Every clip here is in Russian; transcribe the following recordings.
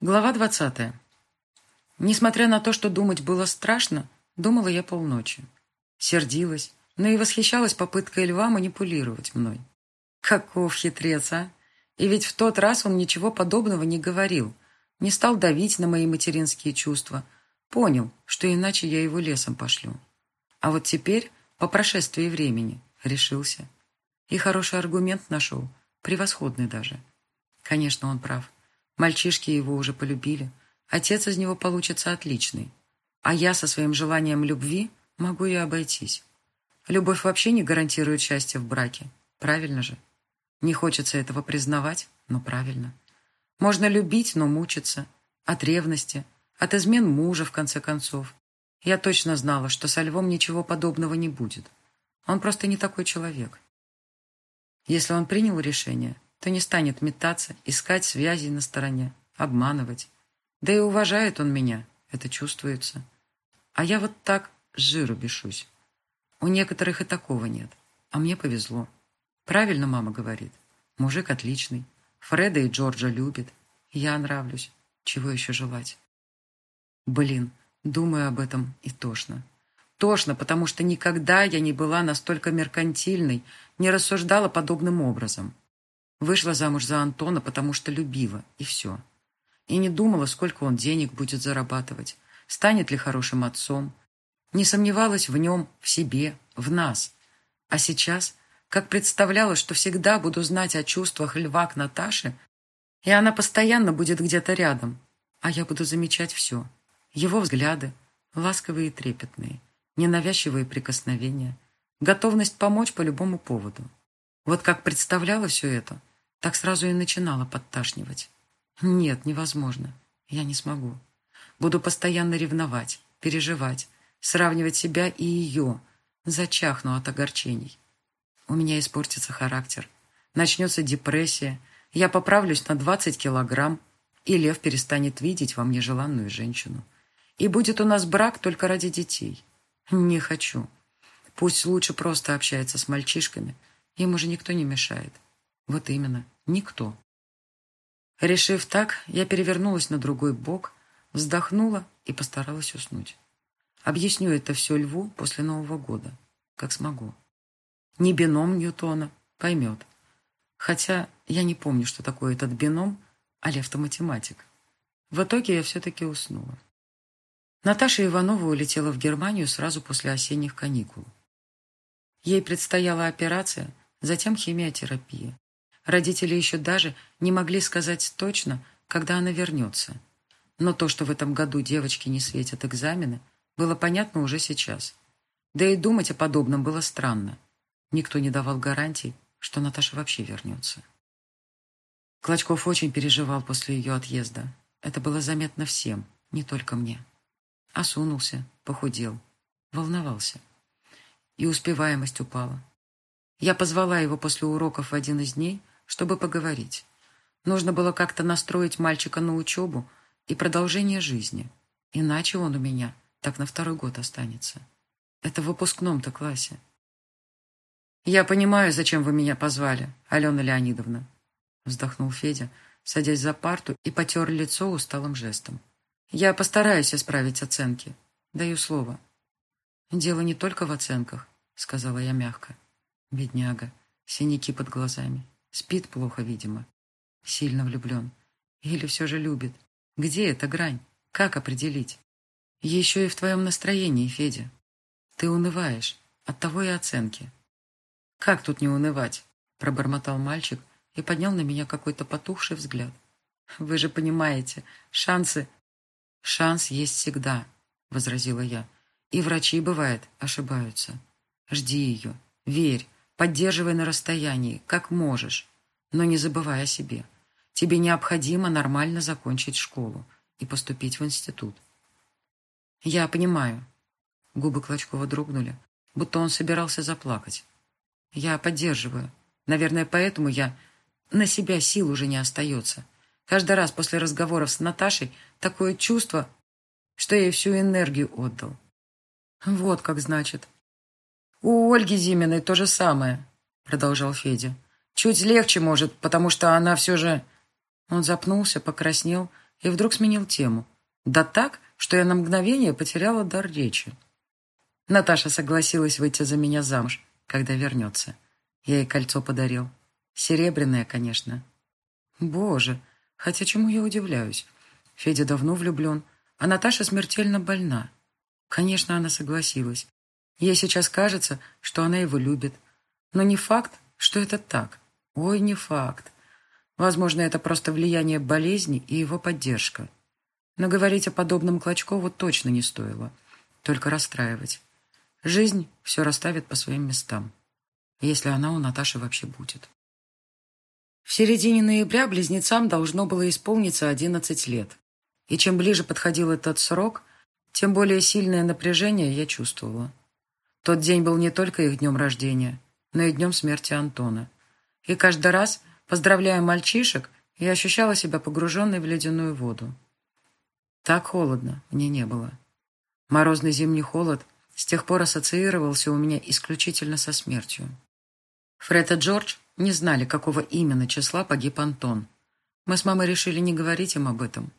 Глава двадцатая. Несмотря на то, что думать было страшно, думала я полночи. Сердилась, но и восхищалась попыткой льва манипулировать мной. Каков хитрец, а! И ведь в тот раз он ничего подобного не говорил, не стал давить на мои материнские чувства, понял, что иначе я его лесом пошлю. А вот теперь, по прошествии времени, решился. И хороший аргумент нашел, превосходный даже. Конечно, он прав. Мальчишки его уже полюбили. Отец из него получится отличный. А я со своим желанием любви могу и обойтись. Любовь вообще не гарантирует счастье в браке. Правильно же? Не хочется этого признавать, но правильно. Можно любить, но мучиться. От ревности, от измен мужа, в конце концов. Я точно знала, что со львом ничего подобного не будет. Он просто не такой человек. Если он принял решение, то не станет метаться, искать связи на стороне, обманывать. Да и уважает он меня, это чувствуется. А я вот так с жиру бешусь. У некоторых и такого нет, а мне повезло. Правильно мама говорит. Мужик отличный. Фреда и Джорджа любит. Я нравлюсь. Чего еще желать? Блин, думаю об этом и тошно. Тошно, потому что никогда я не была настолько меркантильной, не рассуждала подобным образом. Вышла замуж за Антона, потому что любила, и все. И не думала, сколько он денег будет зарабатывать, станет ли хорошим отцом. Не сомневалась в нем, в себе, в нас. А сейчас, как представляла, что всегда буду знать о чувствах льва к Наташе, и она постоянно будет где-то рядом, а я буду замечать все. Его взгляды, ласковые и трепетные, ненавязчивые прикосновения, готовность помочь по любому поводу. Вот как представляла все это, так сразу и начинала подташнивать. Нет, невозможно. Я не смогу. Буду постоянно ревновать, переживать, сравнивать себя и ее. Зачахну от огорчений. У меня испортится характер. Начнется депрессия. Я поправлюсь на 20 килограмм, и Лев перестанет видеть во мне желанную женщину. И будет у нас брак только ради детей. Не хочу. Пусть лучше просто общается с мальчишками. Им уже никто не мешает. Вот именно, никто. Решив так, я перевернулась на другой бок, вздохнула и постаралась уснуть. Объясню это все Льву после Нового года, как смогу. Не бином Ньютона, поймет. Хотя я не помню, что такое этот бином, а Лев-то математик. В итоге я все-таки уснула. Наташа Иванова улетела в Германию сразу после осенних каникул. Ей предстояла операция, затем химиотерапия. Родители еще даже не могли сказать точно, когда она вернется. Но то, что в этом году девочки не светят экзамены, было понятно уже сейчас. Да и думать о подобном было странно. Никто не давал гарантий, что Наташа вообще вернется. Клочков очень переживал после ее отъезда. Это было заметно всем, не только мне. Осунулся, похудел, волновался. И успеваемость упала. Я позвала его после уроков в один из дней, чтобы поговорить. Нужно было как-то настроить мальчика на учебу и продолжение жизни. Иначе он у меня так на второй год останется. Это в выпускном-то классе. «Я понимаю, зачем вы меня позвали, Алена Леонидовна», вздохнул Федя, садясь за парту и потер лицо усталым жестом. «Я постараюсь исправить оценки. Даю слово». «Дело не только в оценках», — сказала я мягко. «Бедняга, синяки под глазами, Спит плохо, видимо. Сильно влюблен. Или все же любит. Где эта грань? Как определить? Еще и в твоем настроении, Федя. Ты унываешь. От того и оценки. Как тут не унывать? Пробормотал мальчик и поднял на меня какой-то потухший взгляд. Вы же понимаете, шансы... Шанс есть всегда, возразила я. И врачи, бывает, ошибаются. Жди ее, верь, Поддерживай на расстоянии, как можешь, но не забывай о себе. Тебе необходимо нормально закончить школу и поступить в институт. Я понимаю. Губы Клочкова дрогнули, будто он собирался заплакать. Я поддерживаю. Наверное, поэтому я... На себя сил уже не остается. Каждый раз после разговоров с Наташей такое чувство, что я ей всю энергию отдал. Вот как значит. «У Ольги Зиминой то же самое», — продолжал Федя. «Чуть легче, может, потому что она все же...» Он запнулся, покраснел и вдруг сменил тему. Да так, что я на мгновение потеряла дар речи. Наташа согласилась выйти за меня замуж, когда вернется. Я ей кольцо подарил. Серебряное, конечно. Боже, хотя чему я удивляюсь? Федя давно влюблен, а Наташа смертельно больна. Конечно, она согласилась. Ей сейчас кажется, что она его любит. Но не факт, что это так. Ой, не факт. Возможно, это просто влияние болезни и его поддержка. Но говорить о подобном Клочкову точно не стоило. Только расстраивать. Жизнь все расставит по своим местам. Если она у Наташи вообще будет. В середине ноября близнецам должно было исполниться 11 лет. И чем ближе подходил этот срок, тем более сильное напряжение я чувствовала. Тот день был не только их днем рождения, но и днем смерти Антона. И каждый раз, поздравляя мальчишек, я ощущала себя погруженной в ледяную воду. Так холодно мне не было. Морозный зимний холод с тех пор ассоциировался у меня исключительно со смертью. Фред и Джордж не знали, какого именно числа погиб Антон. Мы с мамой решили не говорить им об этом.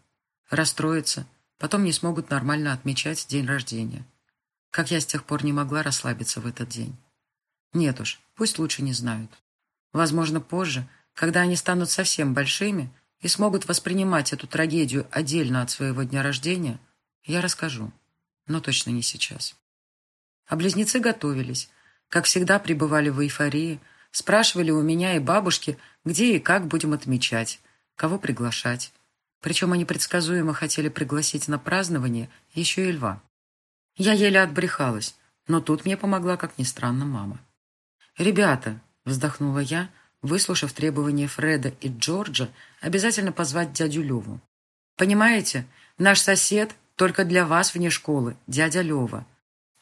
Расстроиться, потом не смогут нормально отмечать день рождения. Как я с тех пор не могла расслабиться в этот день. Нет уж, пусть лучше не знают. Возможно, позже, когда они станут совсем большими и смогут воспринимать эту трагедию отдельно от своего дня рождения, я расскажу. Но точно не сейчас. А близнецы готовились. Как всегда, пребывали в эйфории, спрашивали у меня и бабушки, где и как будем отмечать, кого приглашать. Причем они предсказуемо хотели пригласить на празднование еще и льва. Я еле отбрехалась, но тут мне помогла, как ни странно, мама. «Ребята», — вздохнула я, выслушав требования Фреда и Джорджа, обязательно позвать дядю Леву. «Понимаете, наш сосед только для вас вне школы, дядя Лева,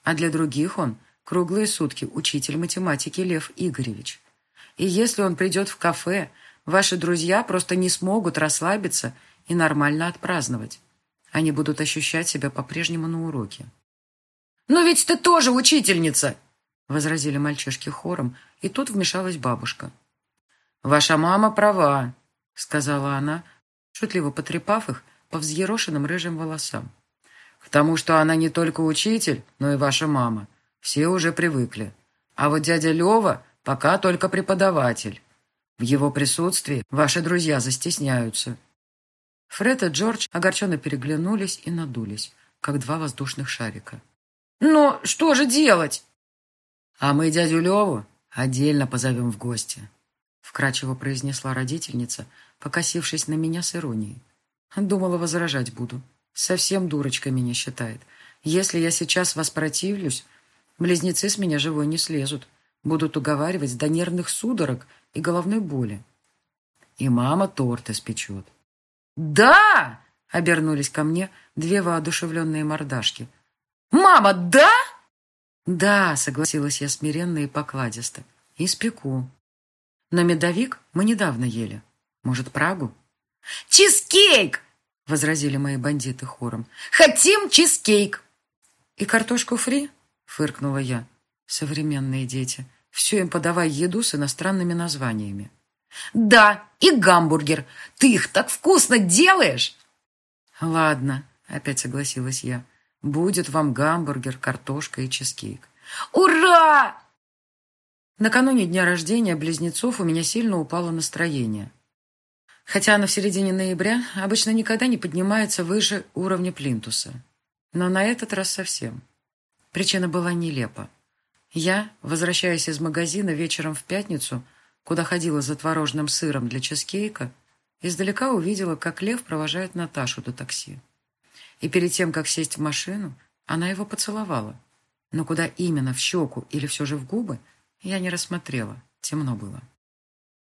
а для других он круглые сутки учитель математики Лев Игоревич. И если он придет в кафе, ваши друзья просто не смогут расслабиться и нормально отпраздновать. Они будут ощущать себя по-прежнему на уроке. «Но ведь ты тоже учительница!» Возразили мальчишки хором, и тут вмешалась бабушка. «Ваша мама права», — сказала она, шутливо потрепав их по взъерошенным рыжим волосам. «К тому, что она не только учитель, но и ваша мама. Все уже привыкли. А вот дядя Лева пока только преподаватель. В его присутствии ваши друзья застесняются». Фред и Джордж огорченно переглянулись и надулись, как два воздушных шарика. «Но что же делать?» «А мы дядю Леву отдельно позовем в гости», — вкрадчиво произнесла родительница, покосившись на меня с иронией. Думала, возражать буду. Совсем дурочка меня считает. Если я сейчас воспротивлюсь, близнецы с меня живой не слезут. Будут уговаривать до нервных судорог и головной боли. И мама торт испечет. «Да!» — обернулись ко мне две воодушевленные мордашки. «Мама, да?» «Да», — согласилась я смиренно и покладисто. «Испеку. Но медовик мы недавно ели. Может, Прагу?» «Чизкейк!» — возразили мои бандиты хором. «Хотим чизкейк!» «И картошку фри?» — фыркнула я. «Современные дети. Все им подавай еду с иностранными названиями». «Да, и гамбургер. Ты их так вкусно делаешь!» «Ладно», — опять согласилась я. Будет вам гамбургер, картошка и чизкейк. Ура! Накануне дня рождения близнецов у меня сильно упало настроение. Хотя оно в середине ноября обычно никогда не поднимается выше уровня плинтуса. Но на этот раз совсем. Причина была нелепа. Я, возвращаясь из магазина вечером в пятницу, куда ходила за творожным сыром для чизкейка, издалека увидела, как Лев провожает Наташу до такси и перед тем, как сесть в машину, она его поцеловала. Но куда именно, в щеку или все же в губы, я не рассмотрела, темно было.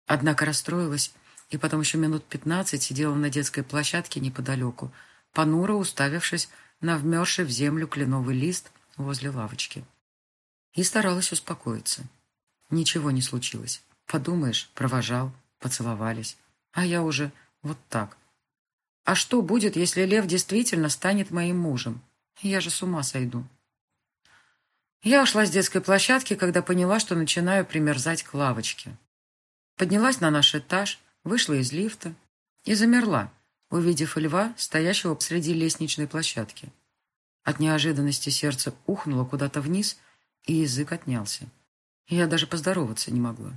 Однако расстроилась, и потом еще минут пятнадцать сидела на детской площадке неподалеку, понуро уставившись на вмерзший в землю кленовый лист возле лавочки. И старалась успокоиться. Ничего не случилось. Подумаешь, провожал, поцеловались. А я уже вот так, а что будет, если Лев действительно станет моим мужем? Я же с ума сойду. Я ушла с детской площадки, когда поняла, что начинаю примерзать к лавочке. Поднялась на наш этаж, вышла из лифта и замерла, увидев льва, стоящего посреди лестничной площадки. От неожиданности сердце ухнуло куда-то вниз, и язык отнялся. Я даже поздороваться не могла.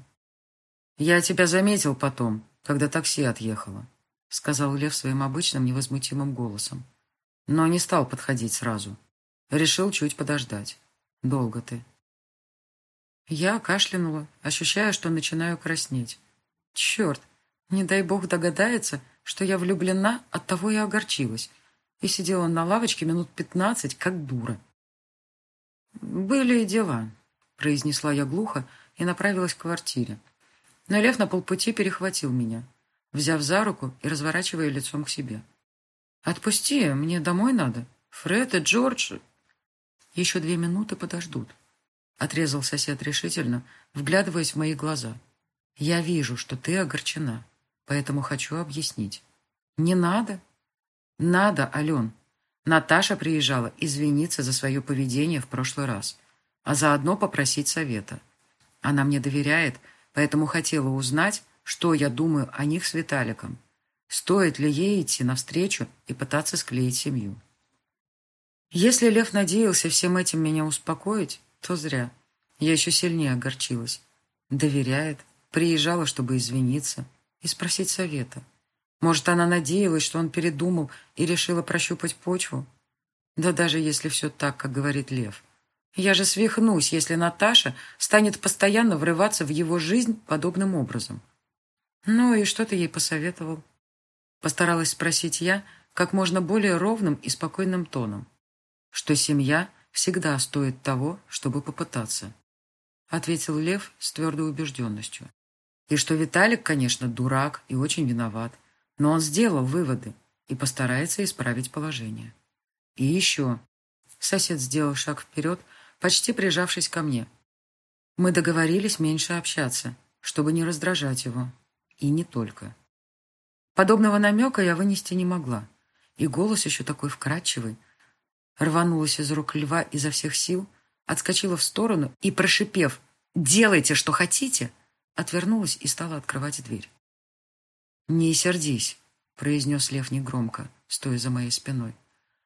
«Я тебя заметил потом, когда такси отъехало», — сказал Лев своим обычным невозмутимым голосом. Но не стал подходить сразу. Решил чуть подождать. Долго ты. Я кашлянула, ощущая, что начинаю краснеть. Черт, не дай бог догадается, что я влюблена, оттого и огорчилась. И сидела на лавочке минут пятнадцать, как дура. «Были дела», — произнесла я глухо и направилась к квартире. Но Лев на полпути перехватил меня, взяв за руку и разворачивая лицом к себе. «Отпусти, мне домой надо. Фред и Джордж...» «Еще две минуты подождут», — отрезал сосед решительно, вглядываясь в мои глаза. «Я вижу, что ты огорчена, поэтому хочу объяснить». «Не надо?» «Надо, Ален. Наташа приезжала извиниться за свое поведение в прошлый раз, а заодно попросить совета. Она мне доверяет, поэтому хотела узнать, что я думаю о них с Виталиком. Стоит ли ей идти навстречу и пытаться склеить семью? Если Лев надеялся всем этим меня успокоить, то зря. Я еще сильнее огорчилась. Доверяет, приезжала, чтобы извиниться и спросить совета. Может, она надеялась, что он передумал и решила прощупать почву? Да даже если все так, как говорит Лев. Я же свихнусь, если Наташа станет постоянно врываться в его жизнь подобным образом. Ну и что ты ей посоветовал? Постаралась спросить я как можно более ровным и спокойным тоном, что семья всегда стоит того, чтобы попытаться. Ответил Лев с твердой убежденностью. И что Виталик, конечно, дурак и очень виноват, но он сделал выводы и постарается исправить положение. И еще. Сосед сделал шаг вперед, почти прижавшись ко мне. Мы договорились меньше общаться, чтобы не раздражать его. И не только. Подобного намека я вынести не могла. И голос еще такой вкрадчивый. Рванулась из рук льва изо всех сил, отскочила в сторону и, прошипев «Делайте, что хотите!», отвернулась и стала открывать дверь. «Не сердись», — произнес лев негромко, стоя за моей спиной.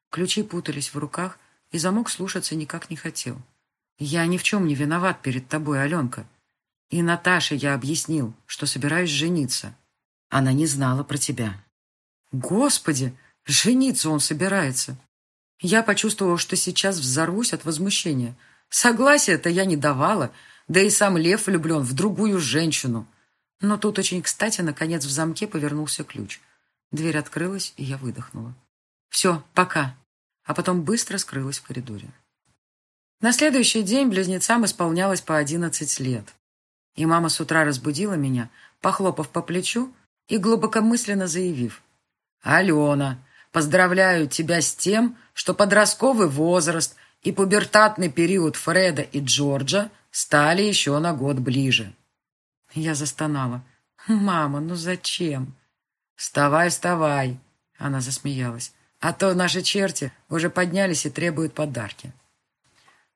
Ключи путались в руках, и замок слушаться никак не хотел. «Я ни в чем не виноват перед тобой, Аленка. И Наташе я объяснил, что собираюсь жениться. Она не знала про тебя. Господи, жениться он собирается. Я почувствовала, что сейчас взорвусь от возмущения. Согласия-то я не давала, да и сам Лев влюблен в другую женщину. Но тут очень кстати, наконец, в замке повернулся ключ. Дверь открылась, и я выдохнула. «Все, пока». А потом быстро скрылась в коридоре. На следующий день близнецам исполнялось по одиннадцать лет. И мама с утра разбудила меня, похлопав по плечу и глубокомысленно заявив. «Алена, поздравляю тебя с тем, что подростковый возраст и пубертатный период Фреда и Джорджа стали еще на год ближе». Я застонала. «Мама, ну зачем?» «Вставай, вставай!» Она засмеялась. «А то наши черти уже поднялись и требуют подарки».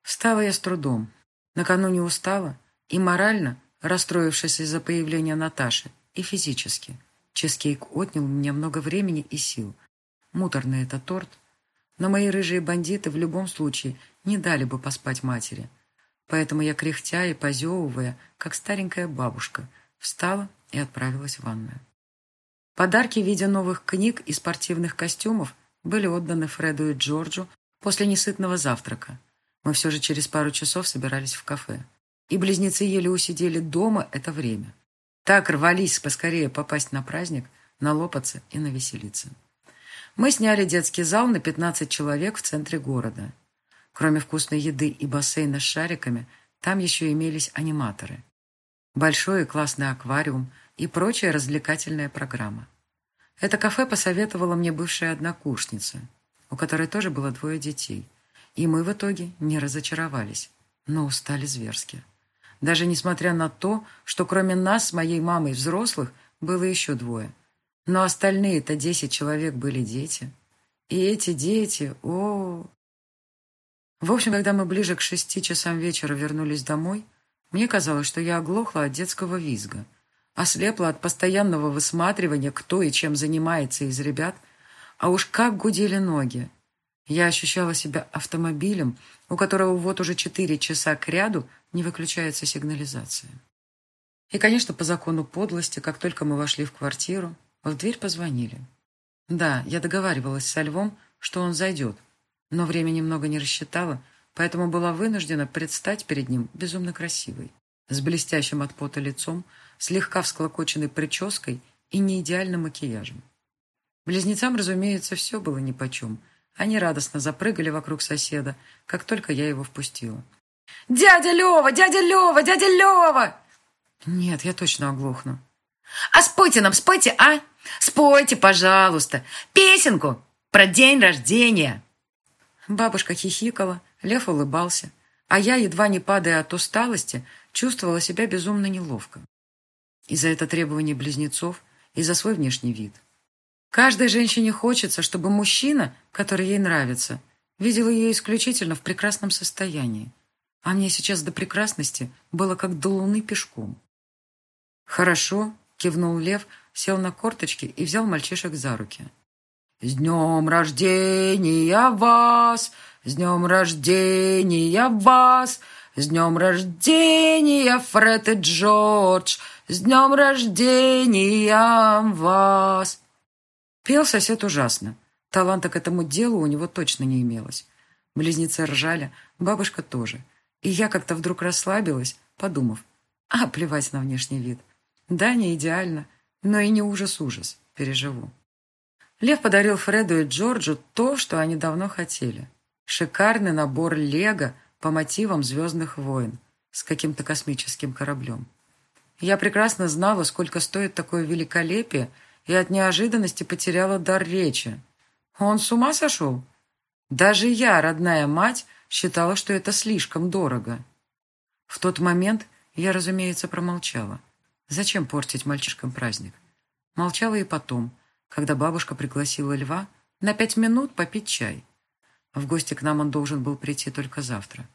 Встала я с трудом. Накануне устала и морально, расстроившись из-за появления Наташи, и физически. Чизкейк отнял меня много времени и сил. Муторный это торт. Но мои рыжие бандиты в любом случае не дали бы поспать матери. Поэтому я, кряхтя и позевывая, как старенькая бабушка, встала и отправилась в ванную. Подарки в виде новых книг и спортивных костюмов были отданы Фреду и Джорджу после несытного завтрака. Мы все же через пару часов собирались в кафе. И близнецы еле усидели дома это время. Так рвались поскорее попасть на праздник, налопаться и навеселиться. Мы сняли детский зал на 15 человек в центре города. Кроме вкусной еды и бассейна с шариками, там еще имелись аниматоры. Большой и классный аквариум и прочая развлекательная программа. Это кафе посоветовала мне бывшая однокурсница, у которой тоже было двое детей. И мы в итоге не разочаровались, но устали зверски. Даже несмотря на то, что кроме нас с моей мамой взрослых было еще двое. Но остальные-то десять человек были дети. И эти дети, о, В общем, когда мы ближе к шести часам вечера вернулись домой, мне казалось, что я оглохла от детского визга. Ослепла от постоянного высматривания, кто и чем занимается из ребят, а уж как гудели ноги. Я ощущала себя автомобилем, у которого вот уже четыре часа к ряду не выключается сигнализация. И, конечно, по закону подлости, как только мы вошли в квартиру, в дверь позвонили. Да, я договаривалась со Львом, что он зайдет, но время немного не рассчитала, поэтому была вынуждена предстать перед ним безумно красивой, с блестящим от пота лицом, слегка всклокоченной прической и неидеальным макияжем. Близнецам, разумеется, все было нипочем. Они радостно запрыгали вокруг соседа, как только я его впустила. «Дядя Лева! Дядя Лева! Дядя Лева!» «Нет, я точно оглохну». «А спойте нам, спойте, а? Спойте, пожалуйста, песенку про день рождения!» Бабушка хихикала, Лев улыбался, а я, едва не падая от усталости, чувствовала себя безумно неловко. И за это требование близнецов, и за свой внешний вид. Каждой женщине хочется, чтобы мужчина, который ей нравится, видел ее исключительно в прекрасном состоянии. А мне сейчас до прекрасности было как до луны пешком. «Хорошо», — кивнул Лев, сел на корточки и взял мальчишек за руки. «С днем рождения вас! С днем рождения вас! С днем рождения, Фред и Джордж! С днем рождения вас!» Пел сосед ужасно. Таланта к этому делу у него точно не имелось. Близнецы ржали, бабушка тоже. И я как-то вдруг расслабилась, подумав, а плевать на внешний вид. Да, не идеально, но и не ужас-ужас, переживу. Лев подарил Фреду и Джорджу то, что они давно хотели. Шикарный набор лего по мотивам «Звездных войн» с каким-то космическим кораблем. Я прекрасно знала, сколько стоит такое великолепие, и от неожиданности потеряла дар речи. Он с ума сошел? Даже я, родная мать, считала, что это слишком дорого. В тот момент я, разумеется, промолчала. Зачем портить мальчишкам праздник? Молчала и потом, когда бабушка пригласила льва на пять минут попить чай. В гости к нам он должен был прийти только завтра.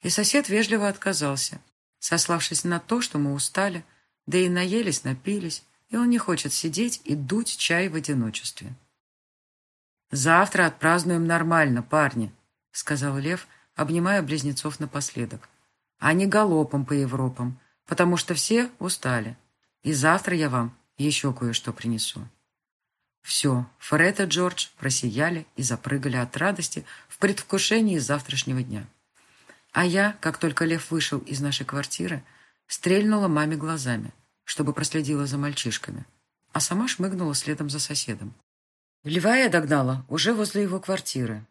И сосед вежливо отказался, сославшись на то, что мы устали, да и наелись, напились, и он не хочет сидеть и дуть чай в одиночестве. «Завтра отпразднуем нормально, парни», — сказал Лев, обнимая близнецов напоследок. «А не галопом по Европам, потому что все устали. И завтра я вам еще кое-что принесу». Все, Фред и Джордж просияли и запрыгали от радости в предвкушении завтрашнего дня. А я, как только Лев вышел из нашей квартиры, стрельнула маме глазами, чтобы проследила за мальчишками, а сама шмыгнула следом за соседом. Льва я догнала уже возле его квартиры.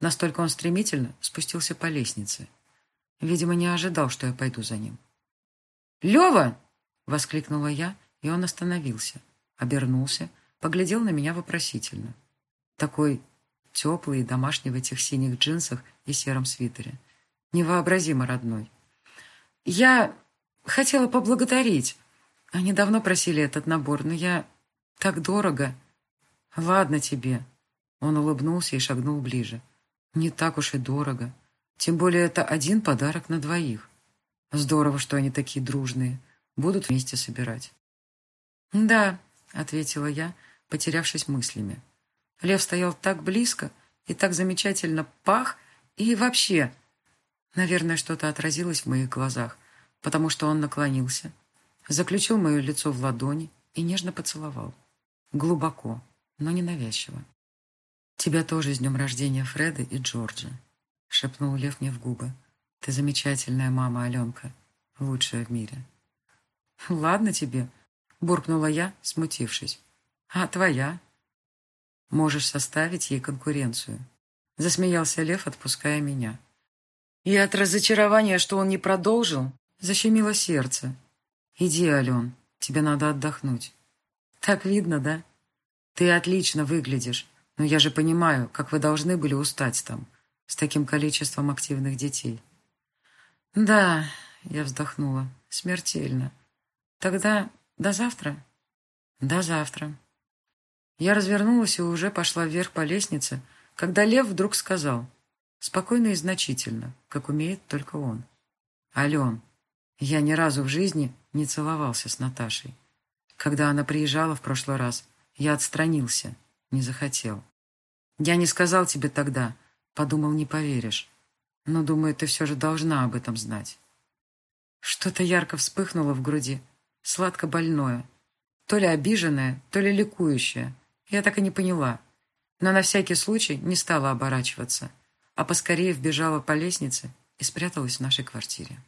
Настолько он стремительно спустился по лестнице. Видимо, не ожидал, что я пойду за ним. «Лева!» — воскликнула я, и он остановился, обернулся, поглядел на меня вопросительно. Такой теплый и домашний в этих синих джинсах и сером свитере. Невообразимо родной. «Я хотела поблагодарить. Они давно просили этот набор, но я... Так дорого. Ладно тебе». Он улыбнулся и шагнул ближе. «Не так уж и дорого. Тем более это один подарок на двоих. Здорово, что они такие дружные. Будут вместе собирать». «Да», — ответила я, потерявшись мыслями. Лев стоял так близко и так замечательно пах, и вообще... Наверное, что-то отразилось в моих глазах, потому что он наклонился, заключил мое лицо в ладони и нежно поцеловал. Глубоко, но ненавязчиво. «Тебя тоже с днем рождения Фреда и Джорджа», — шепнул Лев мне в губы. «Ты замечательная мама, Аленка, лучшая в мире». «Ладно тебе», — буркнула я, смутившись. «А твоя?» «Можешь составить ей конкуренцию», — засмеялся Лев, отпуская меня. И от разочарования, что он не продолжил, защемило сердце. «Иди, Ален, тебе надо отдохнуть». «Так видно, да? Ты отлично выглядишь, но я же понимаю, как вы должны были устать там, с таким количеством активных детей». «Да», — я вздохнула, — «смертельно. Тогда до завтра?» «До завтра». Я развернулась и уже пошла вверх по лестнице, когда Лев вдруг сказал, спокойно и значительно, как умеет только он. «Ален, Я ни разу в жизни не целовался с Наташей. Когда она приезжала в прошлый раз, я отстранился, не захотел. Я не сказал тебе тогда, подумал, не поверишь. Но, думаю, ты все же должна об этом знать. Что-то ярко вспыхнуло в груди, сладко больное. То ли обиженное, то ли ликующее. Я так и не поняла. Но на всякий случай не стала оборачиваться, а поскорее вбежала по лестнице и спряталась в нашей квартире.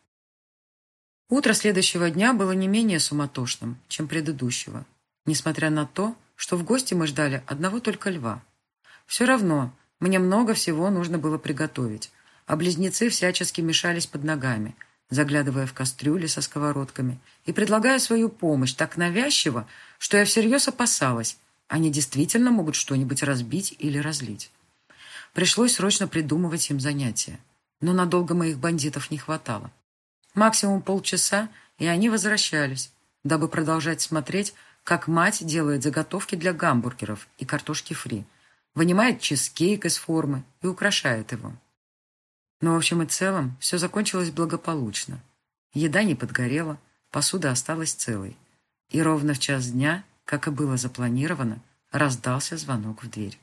Утро следующего дня было не менее суматошным, чем предыдущего, несмотря на то, что в гости мы ждали одного только льва. Все равно мне много всего нужно было приготовить, а близнецы всячески мешались под ногами, заглядывая в кастрюли со сковородками и предлагая свою помощь так навязчиво, что я всерьез опасалась, они действительно могут что-нибудь разбить или разлить. Пришлось срочно придумывать им занятия, но надолго моих бандитов не хватало. Максимум полчаса, и они возвращались, дабы продолжать смотреть, как мать делает заготовки для гамбургеров и картошки фри, вынимает чизкейк из формы и украшает его. Но в общем и целом все закончилось благополучно. Еда не подгорела, посуда осталась целой. И ровно в час дня, как и было запланировано, раздался звонок в дверь.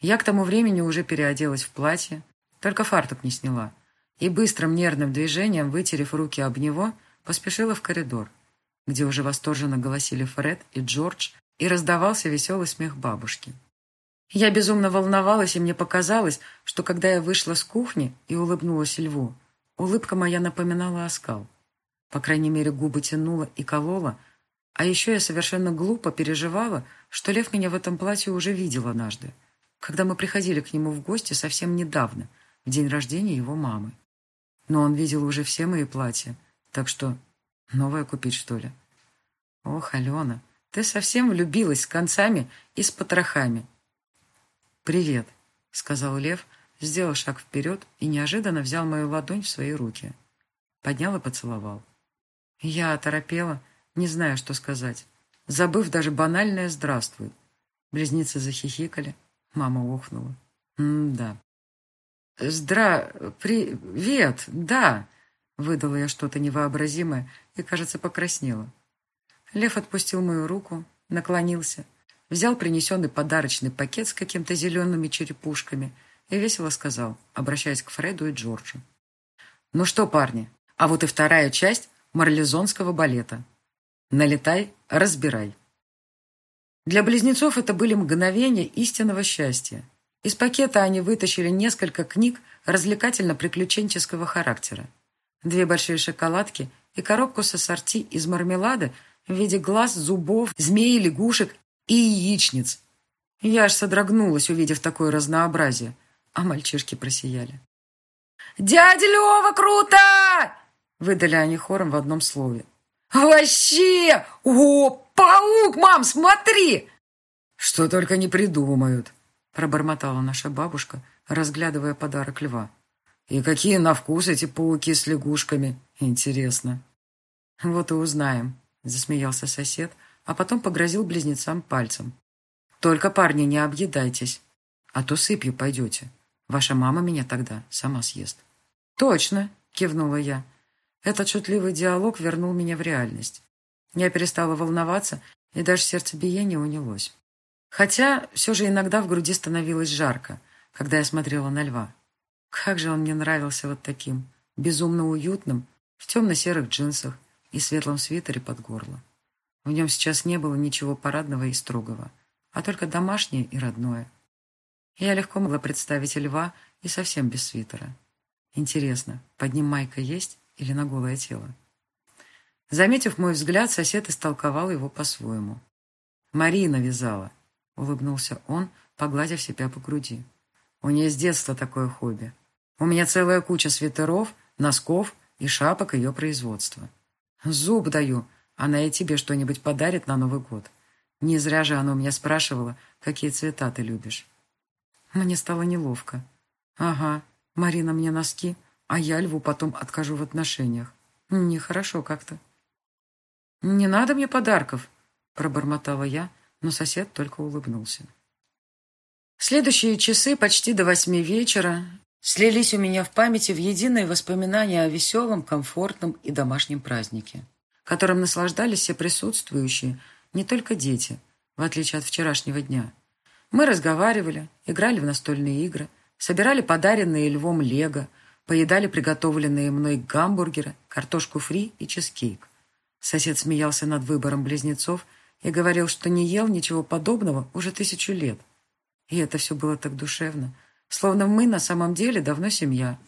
Я к тому времени уже переоделась в платье, только фартук не сняла, и быстрым нервным движением, вытерев руки об него, поспешила в коридор, где уже восторженно голосили Фред и Джордж, и раздавался веселый смех бабушки. Я безумно волновалась, и мне показалось, что когда я вышла с кухни и улыбнулась льву, улыбка моя напоминала оскал. По крайней мере, губы тянула и колола, а еще я совершенно глупо переживала, что лев меня в этом платье уже видел однажды, когда мы приходили к нему в гости совсем недавно, в день рождения его мамы. Но он видел уже все мои платья, так что новое купить, что ли? Ох, Алена, ты совсем влюбилась с концами и с потрохами. «Привет», — сказал Лев, сделал шаг вперед и неожиданно взял мою ладонь в свои руки. Поднял и поцеловал. Я оторопела, не зная, что сказать, забыв даже банальное «здравствуй». Близнецы захихикали, мама охнула. «М-да». «Здра... привет, да!» Выдала я что-то невообразимое и, кажется, покраснела. Лев отпустил мою руку, наклонился, взял принесенный подарочный пакет с какими-то зелеными черепушками и весело сказал, обращаясь к Фреду и Джорджу. «Ну что, парни, а вот и вторая часть марлезонского балета. Налетай, разбирай». Для близнецов это были мгновения истинного счастья. Из пакета они вытащили несколько книг развлекательно-приключенческого характера, две большие шоколадки и коробку с ассорти из мармелада в виде глаз, зубов, змей, лягушек и яичниц. Я аж содрогнулась, увидев такое разнообразие, а мальчишки просияли. «Дядя Лева, круто!» выдали они хором в одном слове. «Вообще! О, паук, мам, смотри!» «Что только не придумают!» Пробормотала наша бабушка, разглядывая подарок льва. «И какие на вкус эти пауки с лягушками? Интересно». «Вот и узнаем», — засмеялся сосед, а потом погрозил близнецам пальцем. «Только, парни, не объедайтесь, а то сыпью пойдете. Ваша мама меня тогда сама съест». «Точно», — кивнула я. Этот шутливый диалог вернул меня в реальность. Я перестала волноваться, и даже сердцебиение унялось. Хотя все же иногда в груди становилось жарко, когда я смотрела на льва. Как же он мне нравился вот таким, безумно уютным, в темно-серых джинсах и светлом свитере под горло. В нем сейчас не было ничего парадного и строгого, а только домашнее и родное. Я легко могла представить льва и совсем без свитера. Интересно, под ним майка есть или на голое тело? Заметив мой взгляд, сосед истолковал его по-своему. Марина вязала улыбнулся он, погладив себя по груди. У нее с детства такое хобби. У меня целая куча свитеров, носков и шапок ее производства. Зуб даю, она и тебе что-нибудь подарит на Новый год. Не зря же она у меня спрашивала, какие цвета ты любишь. Мне стало неловко. Ага, Марина мне носки, а я льву потом откажу в отношениях. Нехорошо как-то. «Не надо мне подарков», — пробормотала я, но сосед только улыбнулся. Следующие часы почти до восьми вечера слились у меня в памяти в единое воспоминание о веселом, комфортном и домашнем празднике, которым наслаждались все присутствующие, не только дети, в отличие от вчерашнего дня. Мы разговаривали, играли в настольные игры, собирали подаренные львом лего, поедали приготовленные мной гамбургеры, картошку фри и чизкейк. Сосед смеялся над выбором близнецов и говорил, что не ел ничего подобного уже тысячу лет. И это все было так душевно, словно мы на самом деле давно семья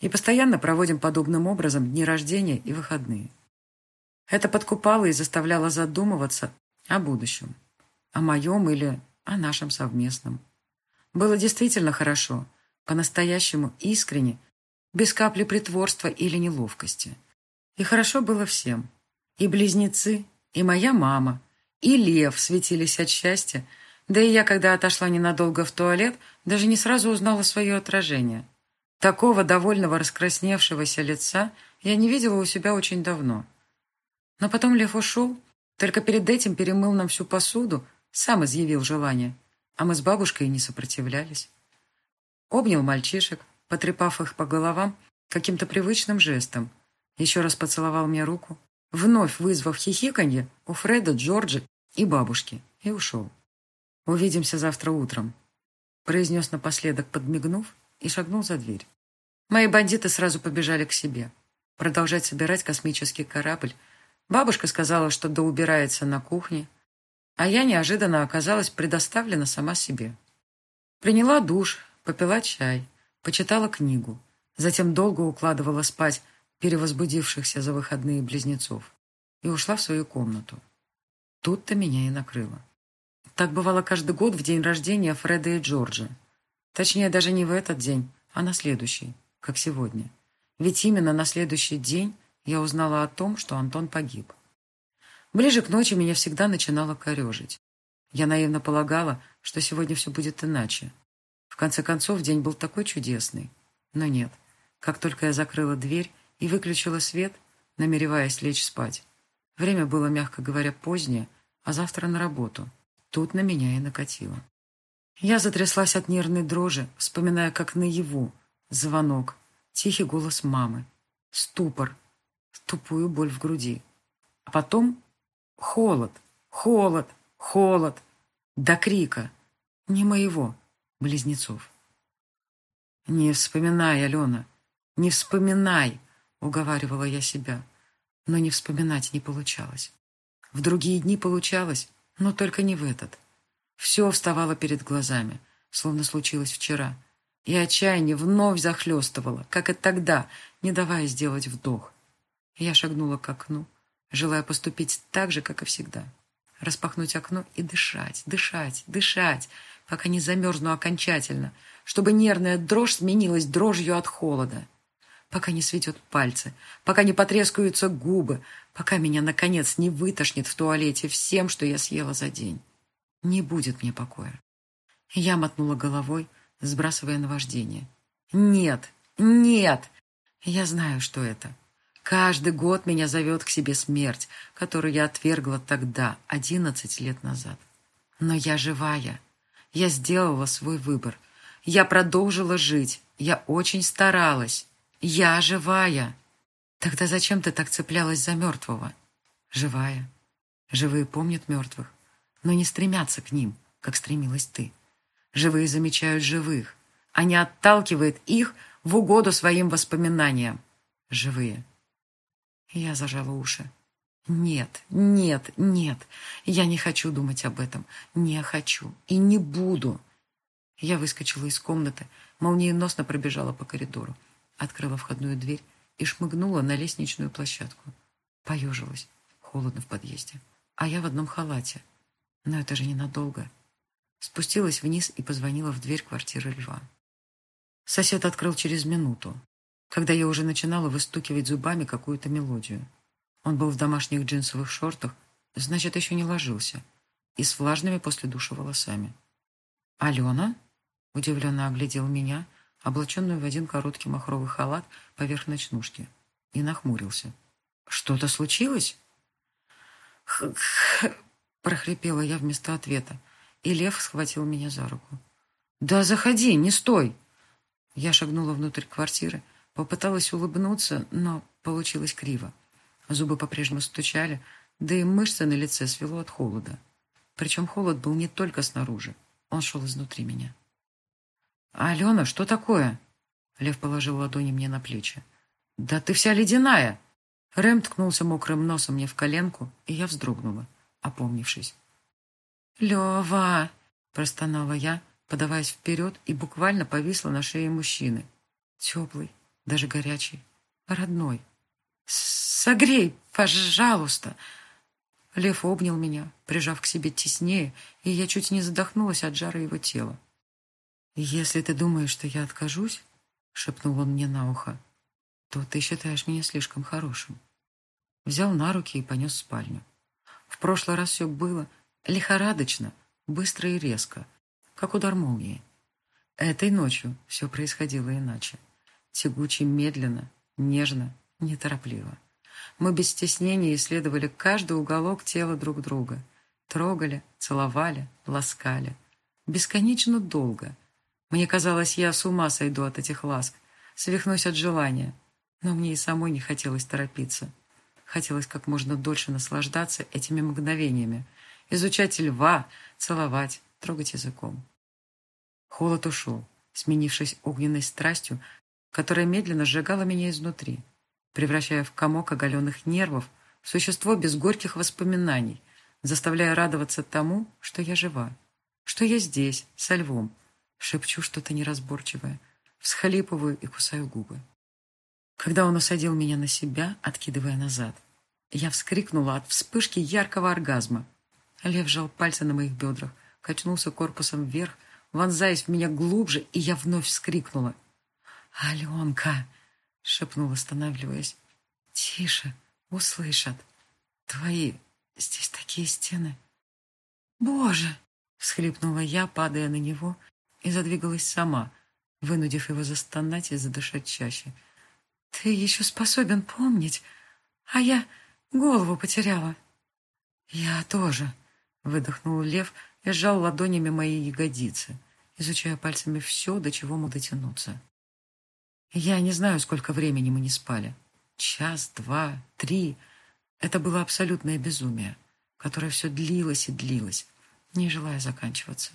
и постоянно проводим подобным образом дни рождения и выходные. Это подкупало и заставляло задумываться о будущем, о моем или о нашем совместном. Было действительно хорошо, по-настоящему искренне, без капли притворства или неловкости. И хорошо было всем. И близнецы, и моя мама, и Лев светились от счастья, да и я, когда отошла ненадолго в туалет, даже не сразу узнала свое отражение. Такого довольного раскрасневшегося лица я не видела у себя очень давно. Но потом Лев ушел, только перед этим перемыл нам всю посуду, сам изъявил желание, а мы с бабушкой не сопротивлялись. Обнял мальчишек, потрепав их по головам каким-то привычным жестом, еще раз поцеловал мне руку, вновь вызвав хихиканье у Фреда, Джорджи и бабушки, и ушел. «Увидимся завтра утром», — произнес напоследок, подмигнув, и шагнул за дверь. Мои бандиты сразу побежали к себе. Продолжать собирать космический корабль. Бабушка сказала, что доубирается на кухне, а я неожиданно оказалась предоставлена сама себе. Приняла душ, попила чай, почитала книгу, затем долго укладывала спать перевозбудившихся за выходные близнецов и ушла в свою комнату. Тут-то меня и накрыло. Так бывало каждый год в день рождения Фреда и Джорджа. Точнее, даже не в этот день, а на следующий, как сегодня. Ведь именно на следующий день я узнала о том, что Антон погиб. Ближе к ночи меня всегда начинало корежить. Я наивно полагала, что сегодня все будет иначе. В конце концов, день был такой чудесный. Но нет. Как только я закрыла дверь и выключила свет, намереваясь лечь спать, время было, мягко говоря, позднее, а завтра на работу — Тут на меня и накатило. Я затряслась от нервной дрожи, вспоминая, как наяву. Звонок, тихий голос мамы, ступор, тупую боль в груди. А потом холод, холод, холод, до крика. Не моего, близнецов. «Не вспоминай, Алена, не вспоминай!» — уговаривала я себя. Но не вспоминать не получалось. В другие дни получалось, но только не в этот. Все вставало перед глазами, словно случилось вчера. И отчаяние вновь захлестывало, как и тогда, не давая сделать вдох. Я шагнула к окну, желая поступить так же, как и всегда. Распахнуть окно и дышать, дышать, дышать, пока не замерзну окончательно, чтобы нервная дрожь сменилась дрожью от холода пока не светят пальцы, пока не потрескаются губы, пока меня, наконец, не вытошнит в туалете всем, что я съела за день. Не будет мне покоя. Я мотнула головой, сбрасывая наваждение. Нет, нет! Я знаю, что это. Каждый год меня зовет к себе смерть, которую я отвергла тогда, одиннадцать лет назад. Но я живая. Я сделала свой выбор. Я продолжила жить. Я очень старалась. Я живая. Тогда зачем ты так цеплялась за мертвого? Живая. Живые помнят мертвых, но не стремятся к ним, как стремилась ты. Живые замечают живых, а не отталкивает их в угоду своим воспоминаниям. Живые. Я зажала уши. Нет, нет, нет, я не хочу думать об этом. Не хочу и не буду. Я выскочила из комнаты, молниеносно пробежала по коридору открыла входную дверь и шмыгнула на лестничную площадку. Поежилась. Холодно в подъезде. А я в одном халате. Но это же ненадолго. Спустилась вниз и позвонила в дверь квартиры Льва. Сосед открыл через минуту, когда я уже начинала выстукивать зубами какую-то мелодию. Он был в домашних джинсовых шортах, значит, еще не ложился, и с влажными после душа волосами. «Алена?» — удивленно оглядел меня — облаченную в один короткий махровый халат поверх ночнушки, и нахмурился. «Что-то случилось?» «Х-х-х!» прохрипела я вместо ответа, и лев схватил меня за руку. «Да заходи, не стой!» Я шагнула внутрь квартиры, попыталась улыбнуться, но получилось криво. Зубы по-прежнему стучали, да и мышцы на лице свело от холода. Причем холод был не только снаружи, он шел изнутри меня. «Алена, что такое?» Лев положил ладони мне на плечи. «Да ты вся ледяная!» Рэм ткнулся мокрым носом мне в коленку, и я вздрогнула, опомнившись. «Лева!» – простонала я, подаваясь вперед, и буквально повисла на шее мужчины. Теплый, даже горячий, родной. «Согрей, пожалуйста!» Лев обнял меня, прижав к себе теснее, и я чуть не задохнулась от жара его тела. «Если ты думаешь, что я откажусь, — шепнул он мне на ухо, — то ты считаешь меня слишком хорошим». Взял на руки и понес в спальню. В прошлый раз все было лихорадочно, быстро и резко, как удар молнии. Этой ночью все происходило иначе. Тягуче, медленно, нежно, неторопливо. Мы без стеснения исследовали каждый уголок тела друг друга. Трогали, целовали, ласкали. Бесконечно долго. Мне казалось, я с ума сойду от этих ласк, свихнусь от желания. Но мне и самой не хотелось торопиться. Хотелось как можно дольше наслаждаться этими мгновениями, изучать льва, целовать, трогать языком. Холод ушел, сменившись огненной страстью, которая медленно сжигала меня изнутри превращая в комок оголенных нервов, в существо без горьких воспоминаний, заставляя радоваться тому, что я жива, что я здесь, со львом, шепчу что-то неразборчивое, всхлипываю и кусаю губы. Когда он усадил меня на себя, откидывая назад, я вскрикнула от вспышки яркого оргазма. Лев сжал пальцы на моих бедрах, качнулся корпусом вверх, вонзаясь в меня глубже, и я вновь вскрикнула. «Аленка!» — шепнул, останавливаясь. «Тише, услышат. Твои... Здесь такие стены». «Боже!» — всхлипнула я, падая на него, и задвигалась сама, вынудив его застонать и задышать чаще. «Ты еще способен помнить, а я голову потеряла». «Я тоже», — выдохнул лев и сжал ладонями мои ягодицы, изучая пальцами все, до чего мог дотянуться. Я не знаю, сколько времени мы не спали. Час, два, три. Это было абсолютное безумие, которое все длилось и длилось, не желая заканчиваться.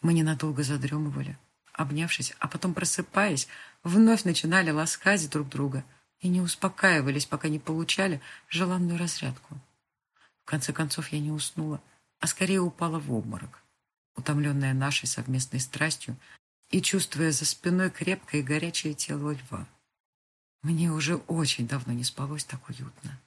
Мы ненадолго задремывали, обнявшись, а потом, просыпаясь, вновь начинали ласкать друг друга и не успокаивались, пока не получали желанную разрядку. В конце концов, я не уснула, а скорее упала в обморок. Утомленная нашей совместной страстью, и чувствуя за спиной крепкое и горячее тело льва. Мне уже очень давно не спалось так уютно.